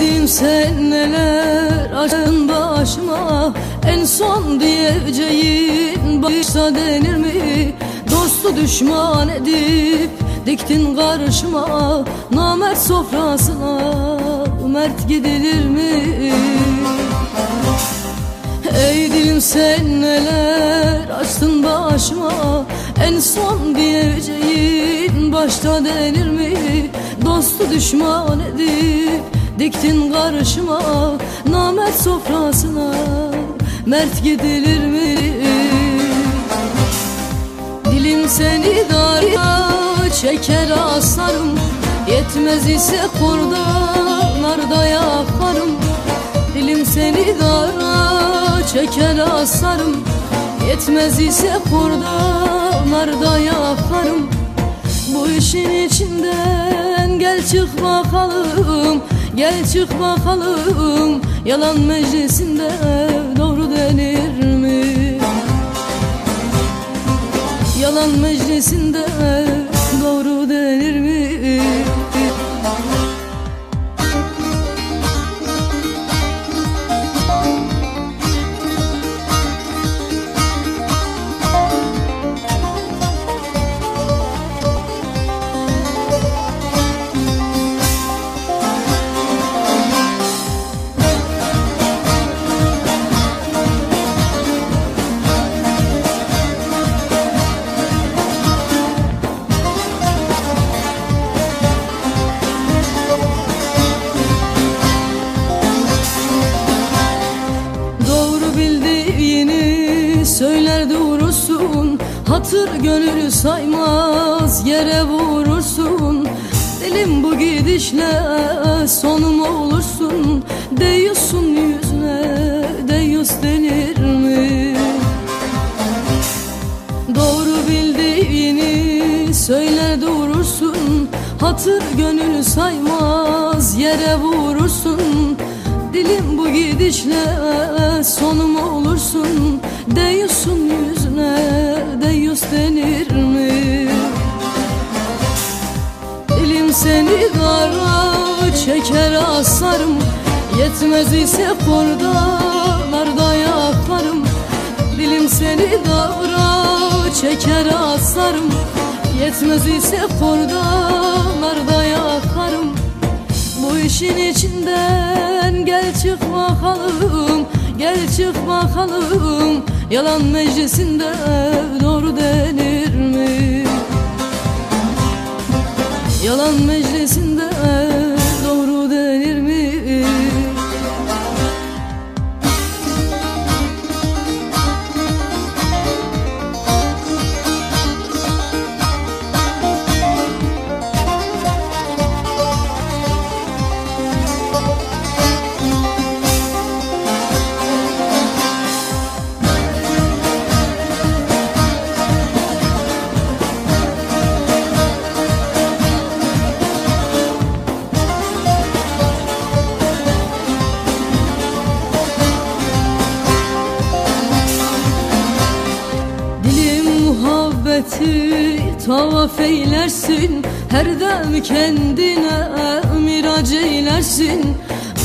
Dilim sen neler açın başıma. En son diyeceğin başta denir mi? Dostu düşman edip diktin karşıma. Namert sofrasına mert gidilir mi? Ey dilim sen neler açtın başıma. En son diyeceğin başta denir mi? Dostu düşman edip diktin karşıma Namert sofrasına. Mert gidilir mi? Dilim seni darya çeker asarım Yetmez ise kurdanlarda yakarım Dilim seni dara çeker asarım Yetmez ise kurdanlarda yakarım Bu işin içinden gel çık bakalım Gel çık bakalım Yalan meclisinde doğru denir mi? Yalan meclisinde doğru denir mi? Bildiğini söyler durursun Hatır gönül saymaz yere vurursun. Dilim bu gidişle sonum olursun. Değiyorsun yüzüne deyus denir mi? Doğru bildiğini söyler durursun Hatır gönül saymaz yere vurursun Dilim bu gidişle sonum olursun. Değiyorsun yüzüne deyus denir mi? Dilim seni dara çeker asarım. Yetmez ise kurdalarda yakarım Dilim seni dara çeker asarım. Yetmez ise Bu işin içinden gel çık bakalım Gel çık bakalım Yalan meclisinde doğru denir mi? Yalan meclisinde muhabbeti tavaf eylersin. Her dem kendine miraç eylersin.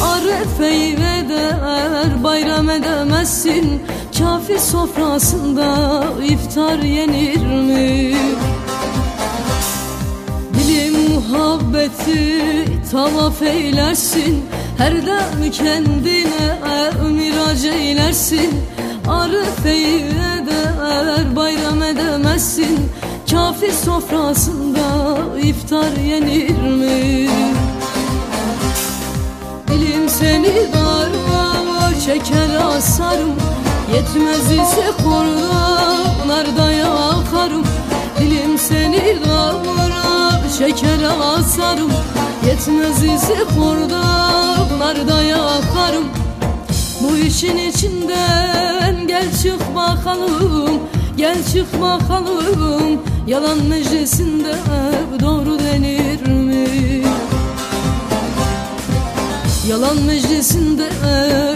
Arefeyi eder bayram edemezsin. Kafir sofrasında iftar yenir mi? Dilim muhabbeti tavaf eylersin. Her dem kendine miraç eylersin. Arifeyi eder edemezsin Kafir sofrasında iftar yenir mi? Dilim seni darma çeker asarım. Yetmez ise kurdanlarda yakarım. Dilim seni darma çeker asarım. Yetmez ise kurdanlarda yakarım. Bu işin içinden gel çık bakalım Gel çık bakalım Yalan meclisinde doğru denir mi? Yalan meclisinde mi?